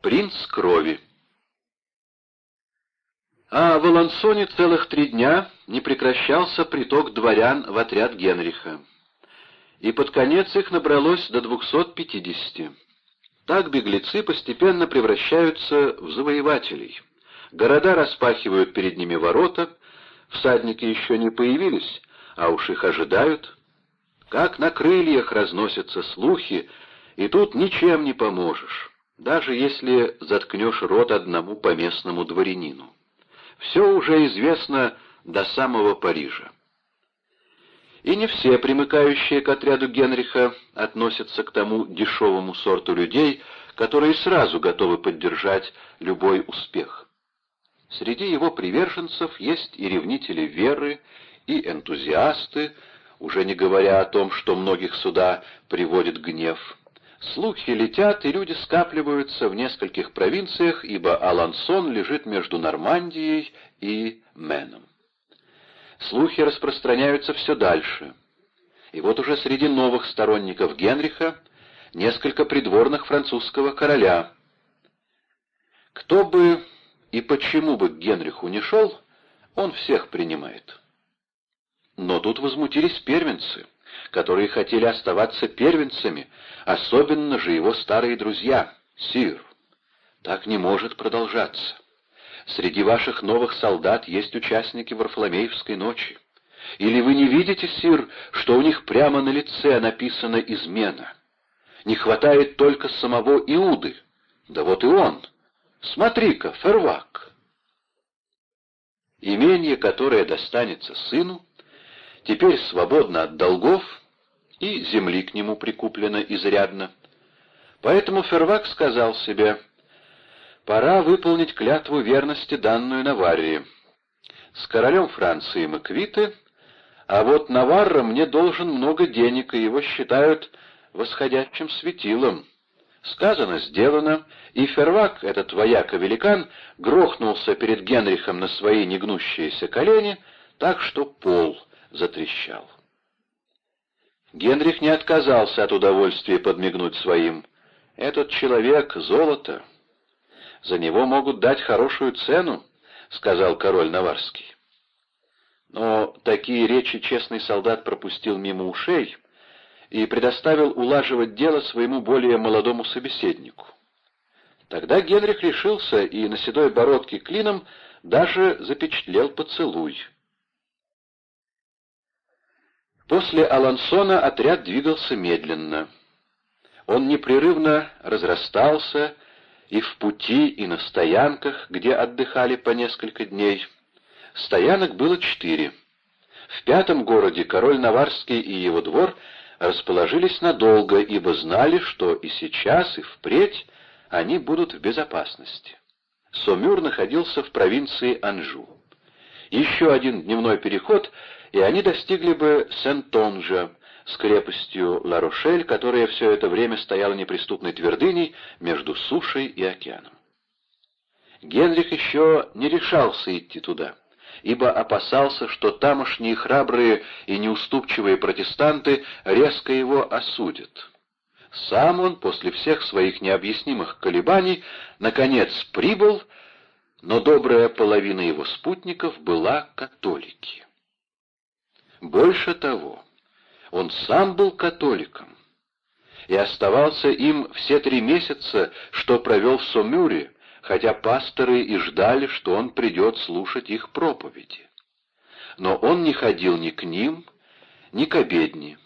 Принц крови А в Алансоне целых три дня не прекращался приток дворян в отряд Генриха, и под конец их набралось до 250. Так беглецы постепенно превращаются в завоевателей. Города распахивают перед ними ворота, всадники еще не появились, а уж их ожидают. Как на крыльях разносятся слухи, и тут ничем не поможешь, даже если заткнешь рот одному поместному дворянину. Все уже известно до самого Парижа. И не все примыкающие к отряду Генриха относятся к тому дешевому сорту людей, которые сразу готовы поддержать любой успех. Среди его приверженцев есть и ревнители веры, и энтузиасты, уже не говоря о том, что многих сюда приводит гнев. Слухи летят, и люди скапливаются в нескольких провинциях, ибо Алансон лежит между Нормандией и Меном. Слухи распространяются все дальше. И вот уже среди новых сторонников Генриха несколько придворных французского короля. Кто бы и почему бы к Генриху не шел, он всех принимает. Но тут возмутились первенцы, которые хотели оставаться первенцами, особенно же его старые друзья, Сир. Так не может продолжаться. Среди ваших новых солдат есть участники Варфоломеевской ночи. Или вы не видите, Сир, что у них прямо на лице написана измена? Не хватает только самого Иуды. Да вот и он. Смотри-ка, Фервак. Имение, которое достанется сыну, теперь свободно от долгов, и земли к нему прикуплено изрядно. Поэтому Фервак сказал себе, «Пора выполнить клятву верности, данную Наваррии. С королем Франции мы квиты, а вот Наварра мне должен много денег, и его считают восходящим светилом». Сказано, сделано, и Фервак, этот вояка-великан, грохнулся перед Генрихом на свои негнущиеся колени, так что пол затрещал. Генрих не отказался от удовольствия подмигнуть своим. «Этот человек — золото. За него могут дать хорошую цену», — сказал король Наварский. Но такие речи честный солдат пропустил мимо ушей — и предоставил улаживать дело своему более молодому собеседнику. Тогда Генрих решился и на седой бородке клином даже запечатлел поцелуй. После Алансона отряд двигался медленно. Он непрерывно разрастался и в пути, и на стоянках, где отдыхали по несколько дней. Стоянок было четыре. В пятом городе король Наварский и его двор — расположились надолго, ибо знали, что и сейчас, и впредь они будут в безопасности. Сомюр находился в провинции Анжу. Еще один дневной переход, и они достигли бы Сент-Тонжа с крепостью Ла-Рошель, которая все это время стояла неприступной твердыней между сушей и океаном. Генрих еще не решался идти туда ибо опасался, что тамошние храбрые и неуступчивые протестанты резко его осудят. Сам он, после всех своих необъяснимых колебаний, наконец прибыл, но добрая половина его спутников была католики. Больше того, он сам был католиком и оставался им все три месяца, что провел в Сомюре, хотя пасторы и ждали, что он придет слушать их проповеди. Но он не ходил ни к ним, ни к обедне.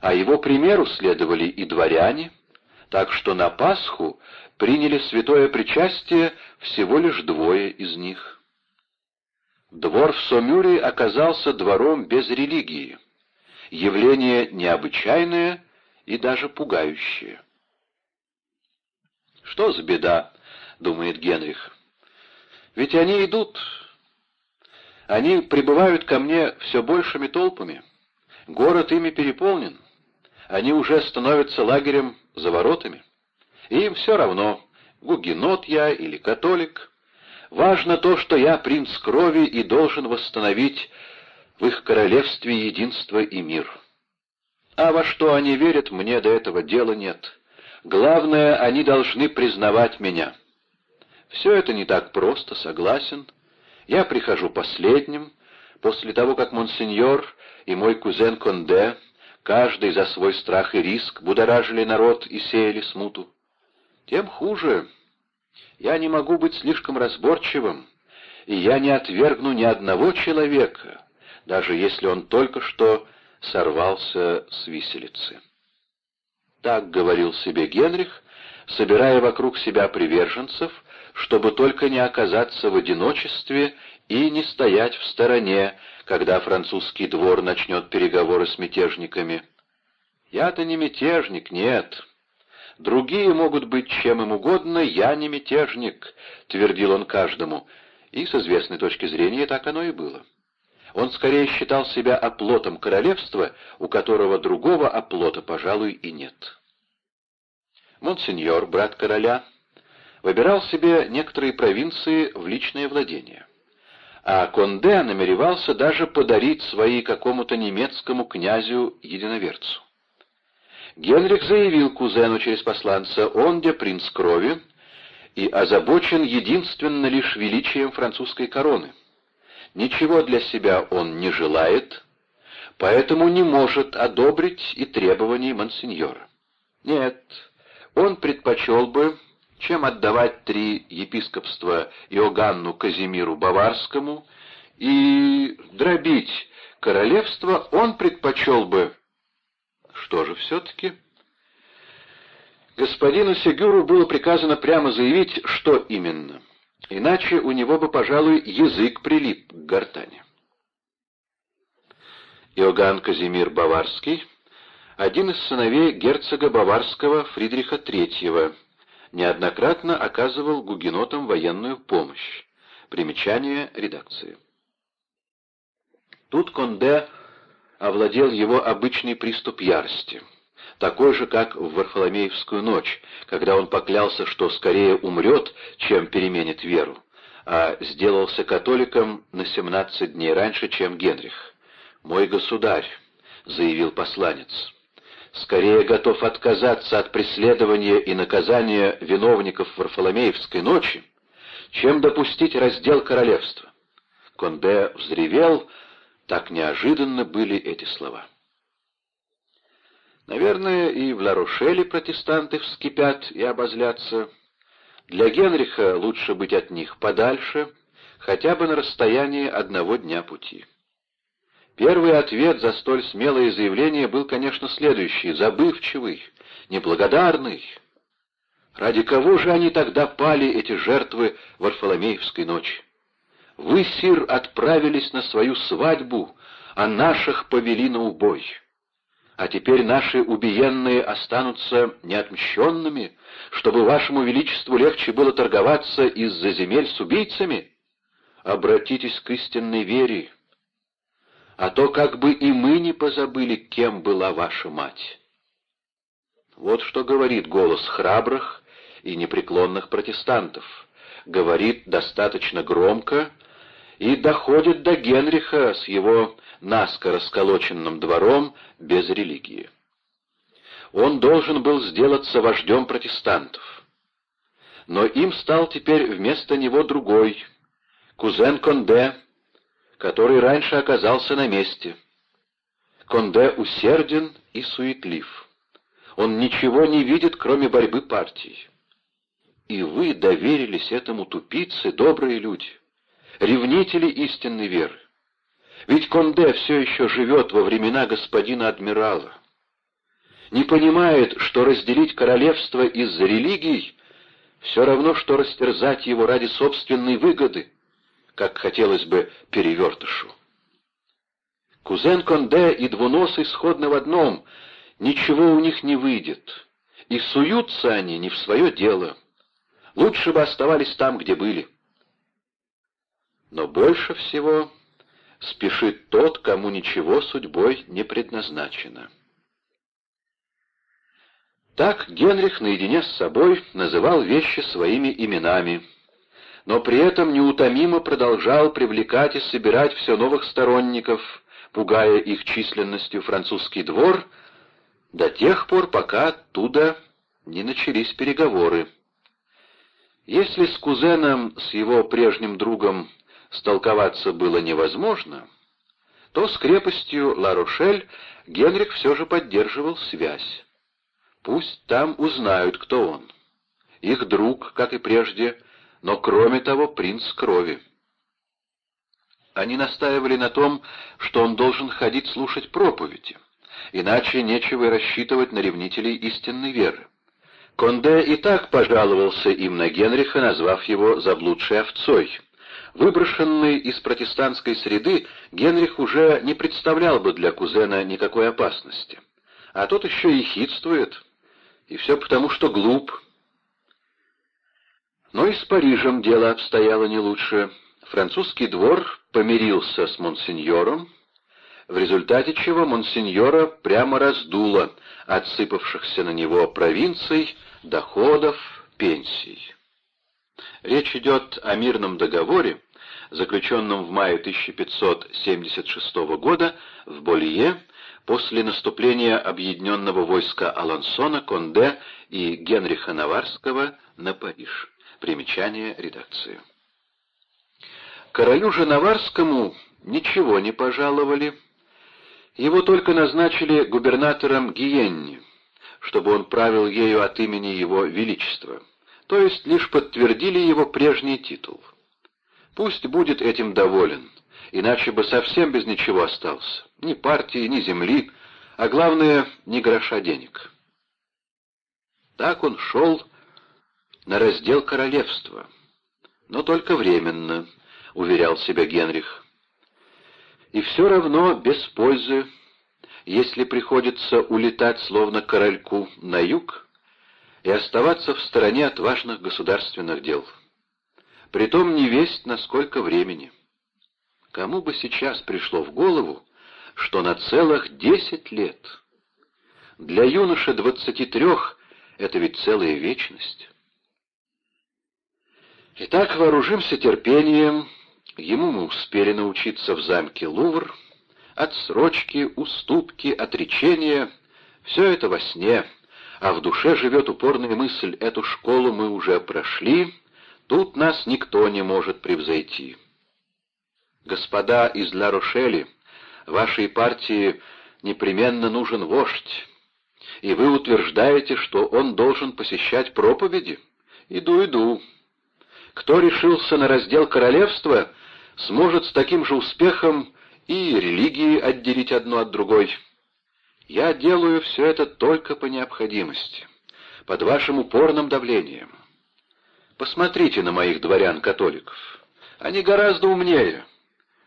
А его примеру следовали и дворяне, так что на Пасху приняли святое причастие всего лишь двое из них. Двор в Сомюре оказался двором без религии, явление необычайное и даже пугающее. Что за беда, — думает Генрих. «Ведь они идут. Они прибывают ко мне все большими толпами. Город ими переполнен. Они уже становятся лагерем за воротами. Им все равно, гугенот я или католик. Важно то, что я принц крови и должен восстановить в их королевстве единство и мир. А во что они верят, мне до этого дела нет». Главное, они должны признавать меня. Все это не так просто, согласен. Я прихожу последним, после того, как монсеньор и мой кузен Конде, каждый за свой страх и риск, будоражили народ и сеяли смуту. Тем хуже. Я не могу быть слишком разборчивым, и я не отвергну ни одного человека, даже если он только что сорвался с виселицы. Так говорил себе Генрих, собирая вокруг себя приверженцев, чтобы только не оказаться в одиночестве и не стоять в стороне, когда французский двор начнет переговоры с мятежниками. Я-то не мятежник, нет. Другие могут быть чем им угодно, я не мятежник, — твердил он каждому, и с известной точки зрения так оно и было. Он скорее считал себя оплотом королевства, у которого другого оплота, пожалуй, и нет. Монсеньор, брат короля, выбирал себе некоторые провинции в личное владение. А Конде намеревался даже подарить свои какому-то немецкому князю-единоверцу. Генрих заявил кузену через посланца, он где принц крови и озабочен единственно лишь величием французской короны. Ничего для себя он не желает, поэтому не может одобрить и требований монсеньора. Нет, он предпочел бы, чем отдавать три епископства Иоганну Казимиру Баварскому и дробить королевство, он предпочел бы... Что же все-таки? Господину Сегюру было приказано прямо заявить, что именно — Иначе у него бы, пожалуй, язык прилип к гортани. Иоганн Казимир Баварский, один из сыновей герцога Баварского Фридриха III, неоднократно оказывал гугенотам военную помощь. Примечание редакции. Тут Конде овладел его обычный приступ ярости — такой же, как в Варфоломеевскую ночь, когда он поклялся, что скорее умрет, чем переменит веру, а сделался католиком на 17 дней раньше, чем Генрих. «Мой государь», — заявил посланец, — «скорее готов отказаться от преследования и наказания виновников Варфоломеевской ночи, чем допустить раздел королевства». Конде взревел, так неожиданно были эти слова. Наверное, и в Ларушеле протестанты вскипят и обозлятся. Для Генриха лучше быть от них подальше, хотя бы на расстоянии одного дня пути. Первый ответ за столь смелое заявление был, конечно, следующий — забывчивый, неблагодарный. Ради кого же они тогда пали, эти жертвы Варфоломеевской ночи? Вы, сир, отправились на свою свадьбу, а наших повели на убой а теперь наши убиенные останутся неотмщенными, чтобы вашему величеству легче было торговаться из-за земель с убийцами? Обратитесь к истинной вере, а то как бы и мы не позабыли, кем была ваша мать. Вот что говорит голос храбрых и непреклонных протестантов. Говорит достаточно громко и доходит до Генриха с его наскоро сколоченным двором без религии. Он должен был сделаться вождем протестантов. Но им стал теперь вместо него другой, кузен Конде, который раньше оказался на месте. Конде усерден и суетлив. Он ничего не видит, кроме борьбы партий. И вы доверились этому тупице, добрые люди, ревнители истинной веры. Ведь Конде все еще живет во времена господина адмирала. Не понимает, что разделить королевство из-за религий все равно, что растерзать его ради собственной выгоды, как хотелось бы перевертышу. Кузен Конде и Двуносый сходны в одном — ничего у них не выйдет, и суются они не в свое дело. Лучше бы оставались там, где были. Но больше всего спешит тот, кому ничего судьбой не предназначено. Так Генрих наедине с собой называл вещи своими именами, но при этом неутомимо продолжал привлекать и собирать все новых сторонников, пугая их численностью французский двор, до тех пор, пока оттуда не начались переговоры. Если с кузеном, с его прежним другом, столковаться было невозможно, то с крепостью Ла-Рошель Генрих все же поддерживал связь. Пусть там узнают, кто он. Их друг, как и прежде, но кроме того принц крови. Они настаивали на том, что он должен ходить слушать проповеди, иначе нечего рассчитывать на ревнителей истинной веры. Конде и так пожаловался им на Генриха, назвав его заблудшей овцой. Выброшенный из протестантской среды, Генрих уже не представлял бы для кузена никакой опасности. А тот еще и хитствует, и все потому, что глуп. Но и с Парижем дело обстояло не лучше. Французский двор помирился с монсеньором, в результате чего монсеньора прямо раздуло отсыпавшихся на него провинций, доходов, пенсий. Речь идет о мирном договоре, заключенном в мае 1576 года в Болье после наступления объединенного войска Алансона, Конде и Генриха Наварского на Париж. Примечание редакции. Королю же Наварскому ничего не пожаловали, его только назначили губернатором Гиенни, чтобы он правил ею от имени его величества, то есть лишь подтвердили его прежний титул. Пусть будет этим доволен, иначе бы совсем без ничего остался, ни партии, ни земли, а главное, ни гроша денег. Так он шел на раздел королевства, но только временно, уверял себя Генрих. И все равно без пользы, если приходится улетать словно корольку на юг и оставаться в стороне от важных государственных дел. Притом не весть на сколько времени. Кому бы сейчас пришло в голову, что на целых десять лет. Для юноши двадцати трех это ведь целая вечность. Итак, вооружимся терпением, Ему мы успели научиться в замке Лувр. Отсрочки, уступки, отречения — все это во сне, а в душе живет упорная мысль «эту школу мы уже прошли, тут нас никто не может превзойти». Господа из Ла-Рошели, вашей партии непременно нужен вождь, и вы утверждаете, что он должен посещать проповеди? Иду, иду. Кто решился на раздел королевства — сможет с таким же успехом и религии отделить одну от другой. Я делаю все это только по необходимости, под вашим упорным давлением. Посмотрите на моих дворян-католиков. Они гораздо умнее.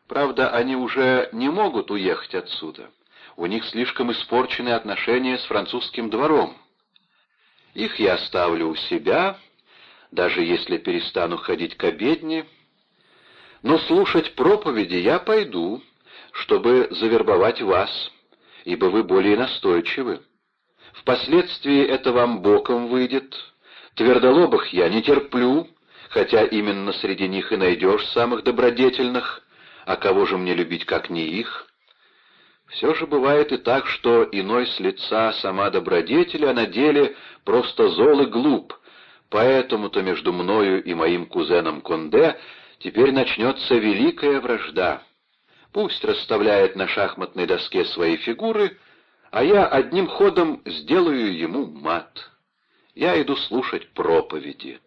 Правда, они уже не могут уехать отсюда. У них слишком испорчены отношения с французским двором. Их я оставлю у себя, даже если перестану ходить к обедне, но слушать проповеди я пойду, чтобы завербовать вас, ибо вы более настойчивы. Впоследствии это вам боком выйдет. Твердолобых я не терплю, хотя именно среди них и найдешь самых добродетельных, а кого же мне любить, как не их? Все же бывает и так, что иной с лица сама добродетель, а на деле просто зол и глуп, поэтому-то между мною и моим кузеном Конде Теперь начнется великая вражда. Пусть расставляет на шахматной доске свои фигуры, а я одним ходом сделаю ему мат. Я иду слушать проповеди.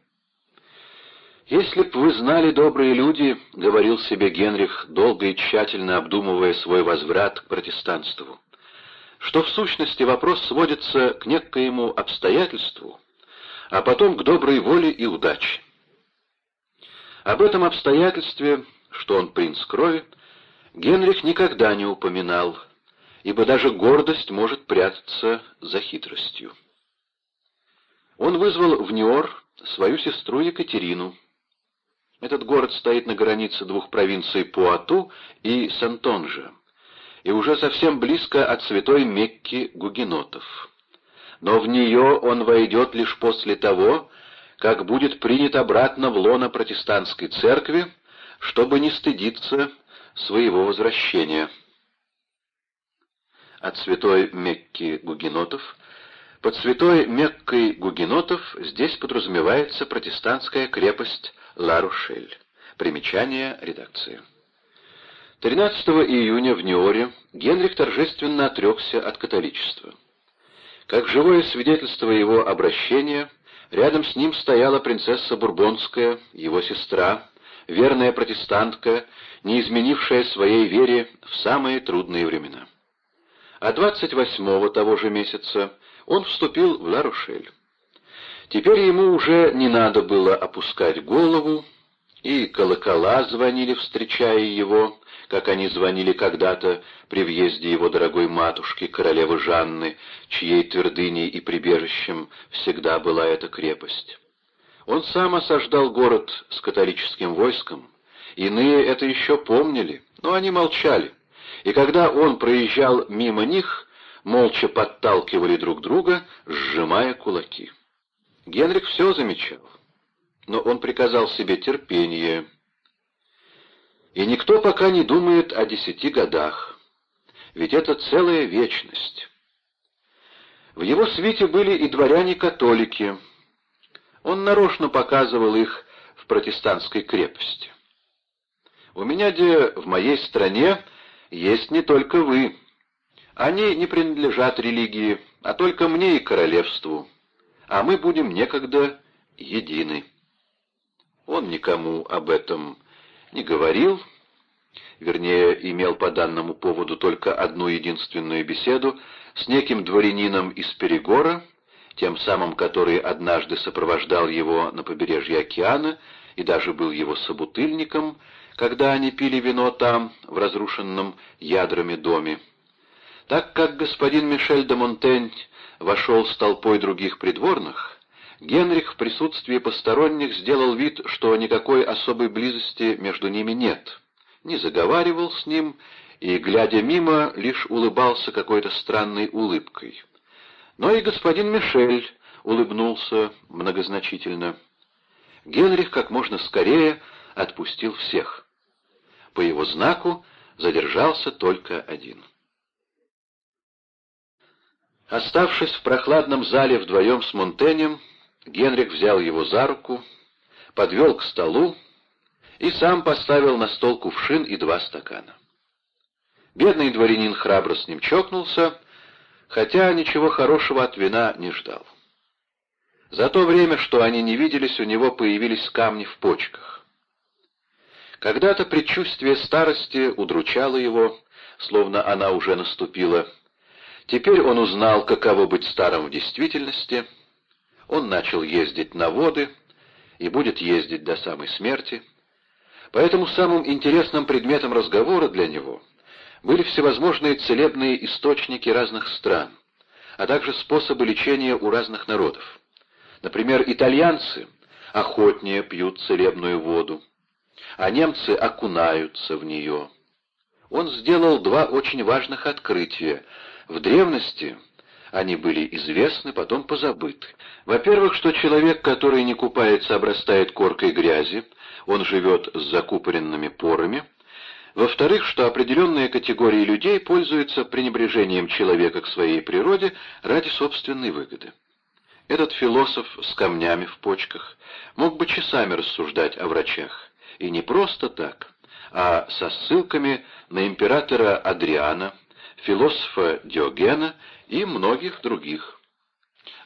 «Если б вы знали, добрые люди, — говорил себе Генрих, долго и тщательно обдумывая свой возврат к протестанству, — что в сущности вопрос сводится к некоему обстоятельству, а потом к доброй воле и удаче. Об этом обстоятельстве, что он принц крови, Генрих никогда не упоминал, ибо даже гордость может прятаться за хитростью. Он вызвал в Ниор свою сестру Екатерину. Этот город стоит на границе двух провинций Пуату и Сантонжа, и уже совсем близко от святой Мекки гугенотов. Но в нее он войдет лишь после того, как будет принят обратно в лоно протестантской церкви, чтобы не стыдиться своего возвращения. От святой Мекки Гугенотов Под святой Меккой гугенотов здесь подразумевается протестантская крепость Ла-Рушель. Примечание редакции. 13 июня в Ниоре Генрих торжественно отрекся от католичества. Как живое свидетельство его обращения, рядом с ним стояла принцесса Бурбонская, его сестра, верная протестантка, не изменившая своей вере в самые трудные времена. А 28-го того же месяца он вступил в Ларушель. Теперь ему уже не надо было опускать голову, и колокола звонили, встречая его, как они звонили когда-то при въезде его дорогой матушки, королевы Жанны, чьей твердыней и прибежищем всегда была эта крепость. Он сам осаждал город с католическим войском, иные это еще помнили, но они молчали, и когда он проезжал мимо них, молча подталкивали друг друга, сжимая кулаки. Генрих все замечал, но он приказал себе терпение. И никто пока не думает о десяти годах, ведь это целая вечность. В его свите были и дворяне-католики. Он нарочно показывал их в протестантской крепости. «У меня, где в моей стране, есть не только вы», они не принадлежат религии, а только мне и королевству, а мы будем некогда едины. Он никому об этом не говорил, вернее, имел по данному поводу только одну единственную беседу с неким дворянином из Перегора, тем самым, который однажды сопровождал его на побережье океана и даже был его собутыльником, когда они пили вино там, в разрушенном ядрами доме. Так как господин Мишель де Монтень вошел с толпой других придворных, Генрих в присутствии посторонних сделал вид, что никакой особой близости между ними нет, не заговаривал с ним и, глядя мимо, лишь улыбался какой-то странной улыбкой. Но и господин Мишель улыбнулся многозначительно. Генрих как можно скорее отпустил всех. По его знаку задержался только один. Оставшись в прохладном зале вдвоем с Монтенем, Генрих взял его за руку, подвел к столу и сам поставил на стол кувшин и два стакана. Бедный дворянин храбро с ним чокнулся, хотя ничего хорошего от вина не ждал. За то время, что они не виделись, у него появились камни в почках. Когда-то предчувствие старости удручало его, словно она уже наступила, Теперь он узнал, каково быть старым в действительности. Он начал ездить на воды и будет ездить до самой смерти. Поэтому самым интересным предметом разговора для него были всевозможные целебные источники разных стран, а также способы лечения у разных народов. Например, итальянцы охотнее пьют целебную воду, а немцы окунаются в нее. Он сделал два очень важных открытия — в древности они были известны, потом позабыты. Во-первых, что человек, который не купается, обрастает коркой грязи, он живет с закупоренными порами. Во-вторых, что определенные категории людей пользуются пренебрежением человека к своей природе ради собственной выгоды. Этот философ с камнями в почках мог бы часами рассуждать о врачах, и не просто так, а со ссылками на императора Адриана, философа Диогена и многих других.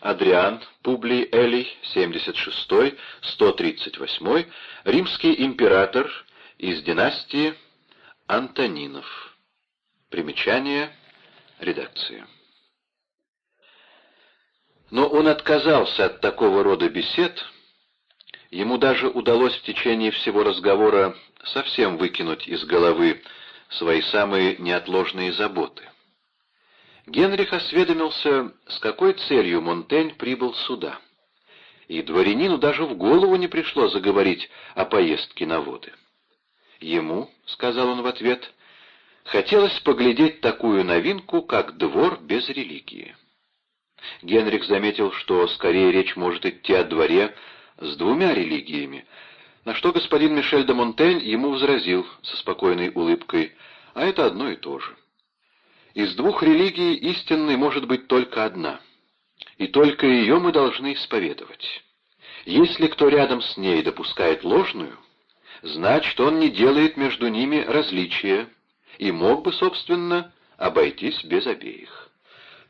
Адриан Публий Элий, 76-138, римский император из династии Антонинов. Примечание редакции. Но он отказался от такого рода бесед, ему даже удалось в течение всего разговора совсем выкинуть из головы свои самые неотложные заботы. Генрих осведомился, с какой целью Монтень прибыл сюда. И дворянину даже в голову не пришло заговорить о поездке на воды. Ему, — сказал он в ответ, — хотелось поглядеть такую новинку, как двор без религии. Генрих заметил, что скорее речь может идти о дворе с двумя религиями, на что господин Мишель де Монтень ему возразил со спокойной улыбкой, а это одно и то же. Из двух религий истинной может быть только одна. и только ее мы должны исповедовать. Если кто рядом с ней допускает ложную, значит, он не делает между ними различия и мог бы, собственно, обойтись без обеих.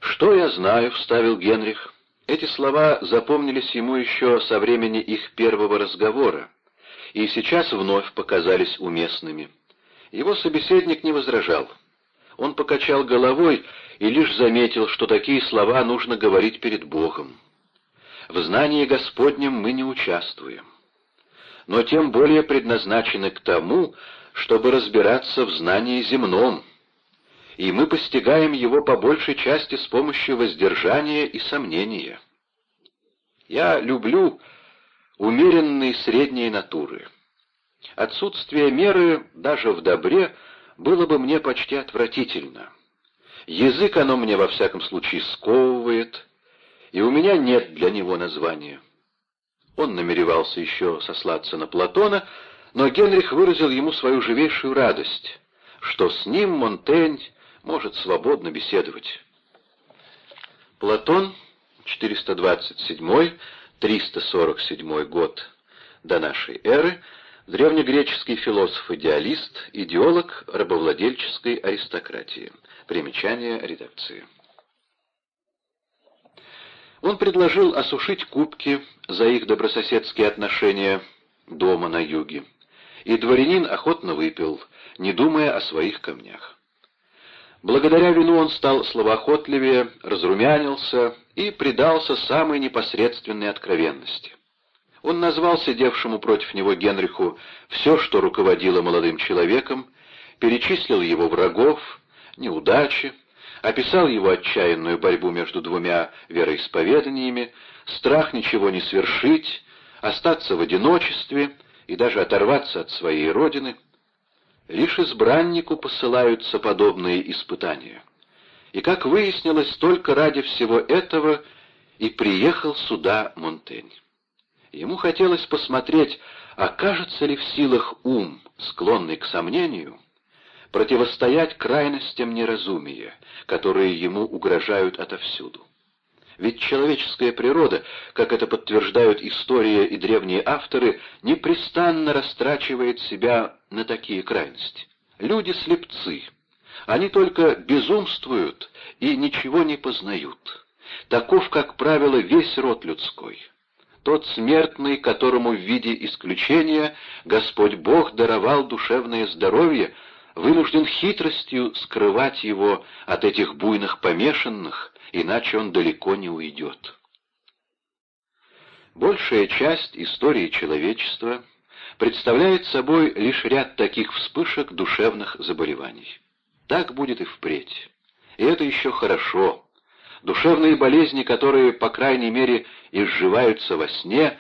«Что я знаю», — вставил Генрих. Эти слова запомнились ему еще со времени их первого разговора, и сейчас вновь показались уместными. Его собеседник не возражал. Он покачал головой и лишь заметил, что такие слова нужно говорить перед Богом. В знании Господнем мы не участвуем, но тем более предназначены к тому, чтобы разбираться в знании земном, и мы постигаем его по большей части с помощью воздержания и сомнения. Я люблю умеренные средние натуры. Отсутствие меры даже в добре было бы мне почти отвратительно. Язык оно мне во всяком случае сковывает, и у меня нет для него названия. Он намеревался еще сослаться на Платона, но Генрих выразил ему свою живейшую радость, что с ним Монтень может свободно беседовать. Платон, 427-347 год до нашей эры, древнегреческий философ-идеалист, идеолог рабовладельческой аристократии. Примечание редакции. Он предложил осушить кубки за их добрососедские отношения дома на юге, и дворянин охотно выпил, не думая о своих камнях. Благодаря вину он стал словоохотливее, разрумянился и предался самой непосредственной откровенности. Он назвал сидевшему против него Генриху все, что руководило молодым человеком, перечислил его врагов, неудачи, описал его отчаянную борьбу между двумя вероисповеданиями, страх ничего не свершить, остаться в одиночестве и даже оторваться от своей родины. Лишь избраннику посылаются подобные испытания. И, как выяснилось, только ради всего этого и приехал сюда Монтень. Ему хотелось посмотреть, окажется ли в силах ум, склонный к сомнению, противостоять крайностям неразумия, которые ему угрожают отовсюду. Ведь человеческая природа, как это подтверждают история и древние авторы, непрестанно растрачивает себя на такие крайности. Люди слепцы. Они только безумствуют и ничего не познают. Таков, как правило, весь род людской. Тот смертный, которому в виде исключения Господь Бог даровал душевное здоровье, вынужден хитростью скрывать его от этих буйных помешанных, иначе он далеко не уйдет. Большая часть истории человечества представляет собой лишь ряд таких вспышек душевных заболеваний. Так будет и впредь. И это еще хорошо. Душевные болезни, которые, по крайней мере, изживаются во сне,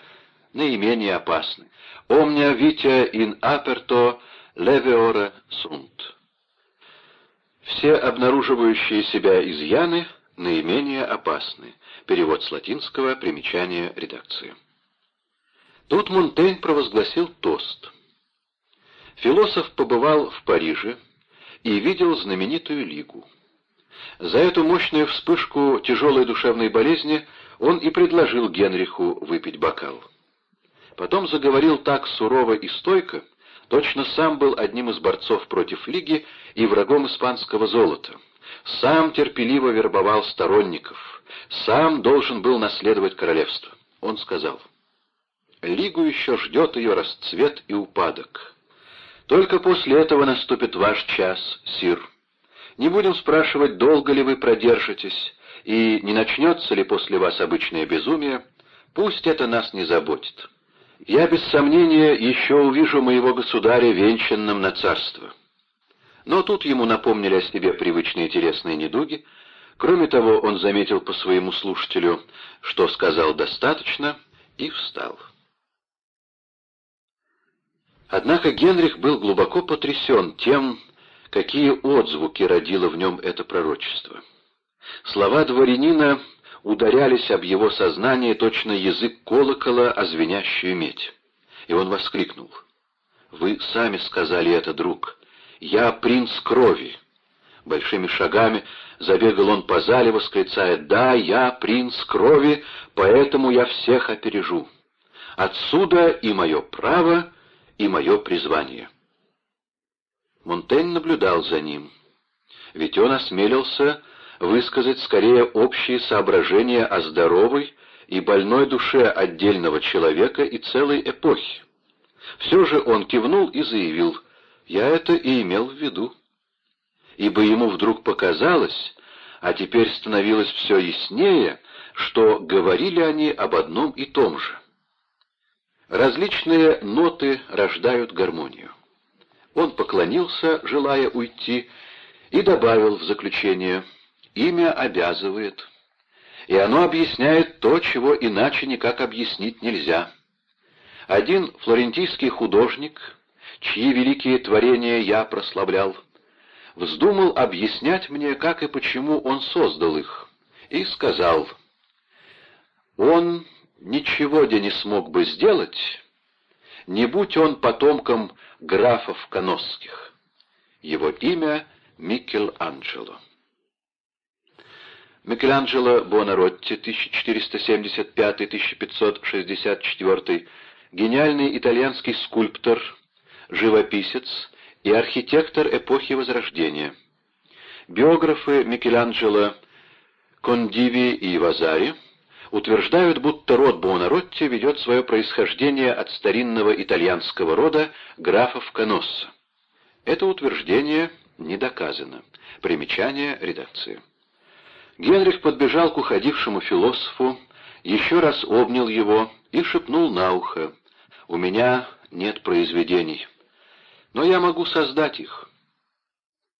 наименее опасны. «Omnia vitia in aperto Левиора сунт. Все обнаруживающие себя изъяны наименее опасны. Перевод с латинского, примечание редакции. Тут Монтень провозгласил тост. Философ побывал в Париже и видел знаменитую Лигу. За эту мощную вспышку тяжелой душевной болезни он и предложил Генриху выпить бокал. Потом заговорил так сурово и стойко, точно сам был одним из борцов против Лиги и врагом испанского золота. Сам терпеливо вербовал сторонников, сам должен был наследовать королевство. Он сказал, «Лигу еще ждет ее расцвет и упадок. Только после этого наступит ваш час, сир. Не будем спрашивать, долго ли вы продержитесь, и не начнется ли после вас обычное безумие, пусть это нас не заботит». Я без сомнения еще увижу моего государя венчанным на царство. Но тут ему напомнили о себе привычные телесные недуги. Кроме того, он заметил по своему слушателю, что сказал достаточно, и встал. Однако Генрих был глубоко потрясен тем, какие отзвуки родило в нем это пророчество. Слова дворянина ударялись об его сознание точно язык колокола о звенящую медь. И он воскликнул. «Вы сами сказали это, друг. Я принц крови. Большими шагами забегал он по зале, восклицая «Да, я принц крови, поэтому я всех опережу. Отсюда и мое право, и мое призвание». Монтень наблюдал за ним, ведь он осмелился высказать скорее общие соображения о здоровой и больной душе отдельного человека и целой эпохи. Все же он кивнул и заявил, «Я это и имел в виду» ибо ему вдруг показалось, а теперь становилось все яснее, что говорили они об одном и том же. Различные ноты рождают гармонию. Он поклонился, желая уйти, и добавил в заключение «Имя обязывает». И оно объясняет то, чего иначе никак объяснить нельзя. Один флорентийский художник, чьи великие творения я прославлял, вздумал объяснять мне, как и почему он создал их, и сказал, «Он ничего где не смог бы сделать, не будь он потомком графов Коносских. Его имя Микеланджело». Микеланджело Буонаротти, 1475-1564, гениальный итальянский скульптор, живописец, и архитектор эпохи Возрождения. Биографы Микеланджело Кондиви и Вазари утверждают, будто род Буонаротти ведет свое происхождение от старинного итальянского рода графов Каносса. Это утверждение не доказано. Примечание редакции. Генрих подбежал к уходившему философу, еще раз обнял его и шепнул на ухо. «У меня нет произведений» но я могу создать их.